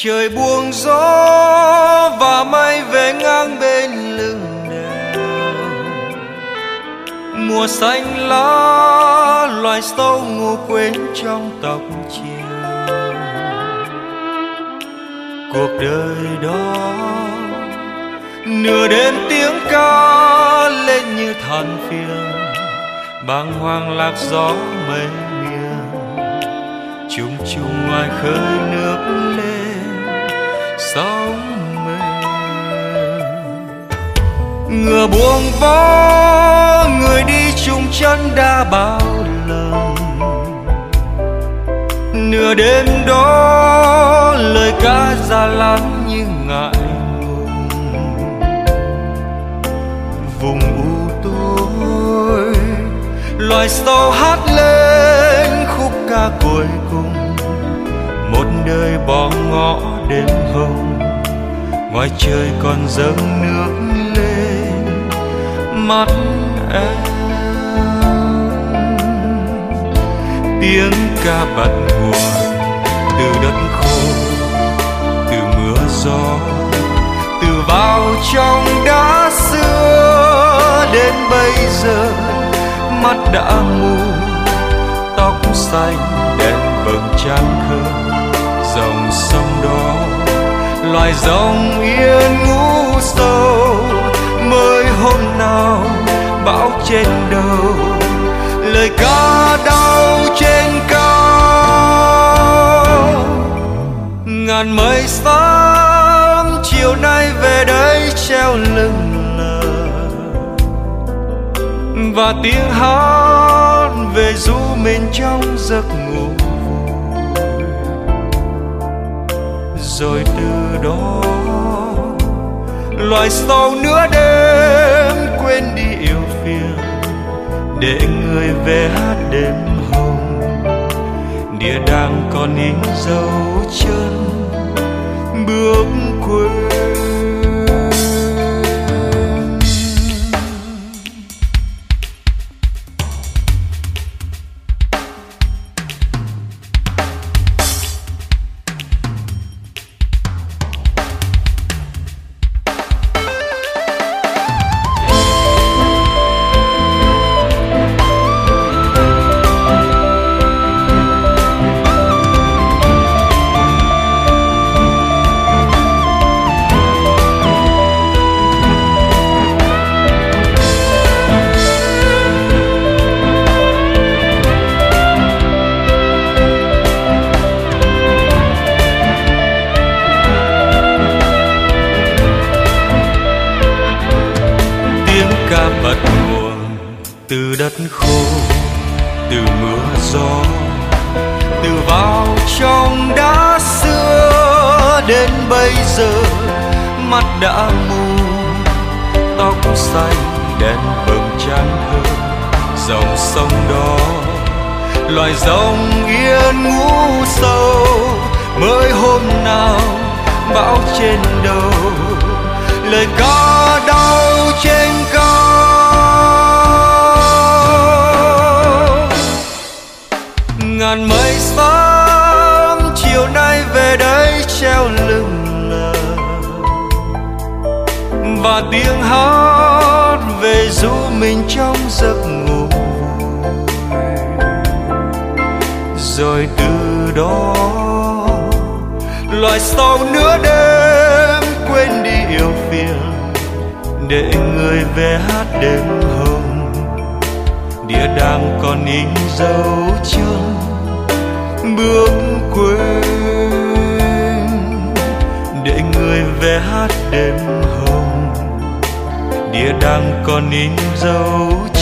trời buông gió và mây về ngang bên lưng đèo mùa xanh lá, loài sâu ngủ quên trong tóc chiều. Cuộc đời đó, nửa đêm tiếng ca lên như than phiền. Bàng hoàng lạc gió mây miền chung chung ngoài khơi nước ngựa buông vó, người đi chung chân đã bao lần. Nửa đêm đó, lời ca già lắm như ngại ngùng. Vùng u tối, loài sâu hát lên khúc ca cuối cùng. Một đời bỏ ngõ đêm hồng ngoài trời còn dâng nước lên mắt em. Tiếng ca bật nguồn từ đất khô, từ mưa gió, từ vào trong đá xưa. Đến bây giờ mắt đã mù, tóc xanh đèn vầng trăng khơi dòng sông đó loài rồng yên ngủ sâu hôm nào bão trên đầu, lời ca đau trên cao. Ngàn mây sáng, chiều nay về đây treo lưng lờ. Và tiếng hát về du mình trong giấc ngủ. Rồi từ đó, loài sâu nữa đêm quên đi yêu phiền, để người về hát đêm hồng địa đang còn in dấu chân bước quên từ đất khô, từ mưa gió, từ vào trong đá xưa đến bây giờ, mắt đã mù, tóc xanh đèn bừng trăng thơ dòng sông đó, loài rồng yên ngủ sâu, mới hôm nào bão trên đầu, lời ca và tiếng hát về du mình trong giấc ngủ. Rồi từ đó, loài sau nửa đêm quên đi yêu phiền, để người về hát đêm hồng địa đàng còn in dấu chân bước quên, để người về hát đêm hồng địa đang còn in dấu